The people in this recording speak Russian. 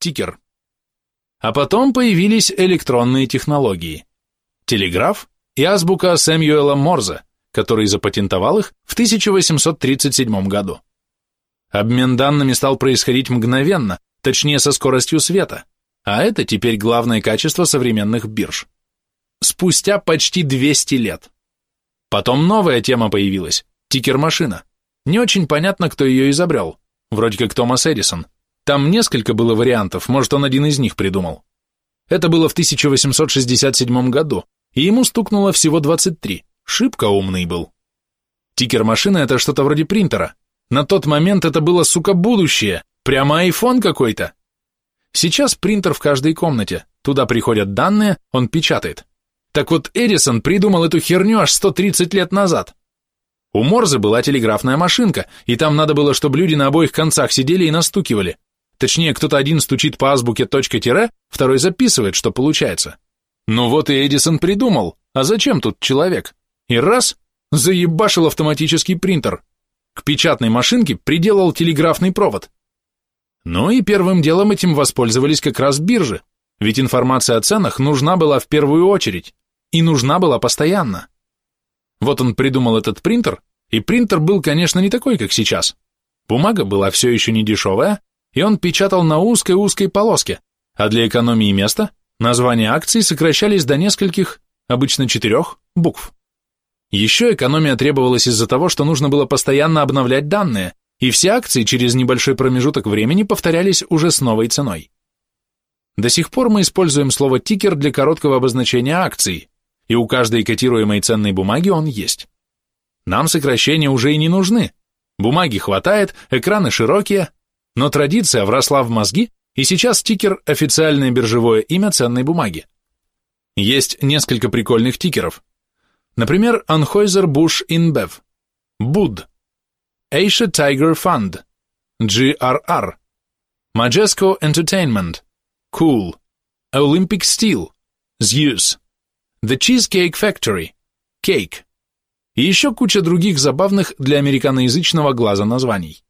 тикер. А потом появились электронные технологии. Телеграф и азбука Сэмюэла Морзе, который запатентовал их в 1837 году. Обмен данными стал происходить мгновенно, точнее со скоростью света, а это теперь главное качество современных бирж. Спустя почти 200 лет. Потом новая тема появилась – тикер-машина. Не очень понятно, кто ее изобрел. Вроде как Томас Эдисон. Там несколько было вариантов, может, он один из них придумал. Это было в 1867 году, и ему стукнуло всего 23. Шибко умный был. Тикер-машина – это что-то вроде принтера. На тот момент это было, сука, будущее. Прямо айфон какой-то. Сейчас принтер в каждой комнате. Туда приходят данные, он печатает. Так вот, Эдисон придумал эту херню аж 130 лет назад. У Морзе была телеграфная машинка, и там надо было, чтобы люди на обоих концах сидели и настукивали. Точнее, кто-то один стучит по азбуке точка-тире, второй записывает, что получается. Ну вот и Эдисон придумал, а зачем тут человек? И раз, заебашил автоматический принтер. К печатной машинке приделал телеграфный провод. Ну и первым делом этим воспользовались как раз биржи, ведь информация о ценах нужна была в первую очередь, и нужна была постоянно. Вот он придумал этот принтер, и принтер был, конечно, не такой, как сейчас. Бумага была все еще не дешевая, и он печатал на узкой-узкой полоске, а для экономии места названия акций сокращались до нескольких, обычно четырех, букв. Еще экономия требовалась из-за того, что нужно было постоянно обновлять данные, и все акции через небольшой промежуток времени повторялись уже с новой ценой. До сих пор мы используем слово «тикер» для короткого обозначения акций, и у каждой котируемой ценной бумаги он есть. Нам сокращения уже и не нужны. Бумаги хватает, экраны широкие, но традиция вросла в мозги, и сейчас тикер – официальное биржевое имя ценной бумаги. Есть несколько прикольных тикеров. Например, Anheuser-Busch InBev, BUD, Asia Tiger Fund, GRR, Majesco Entertainment, Cool, Olympic Steel, Zeus, The Cheesecake Factory, Cake и еще куча других забавных для американоязычного глаза названий.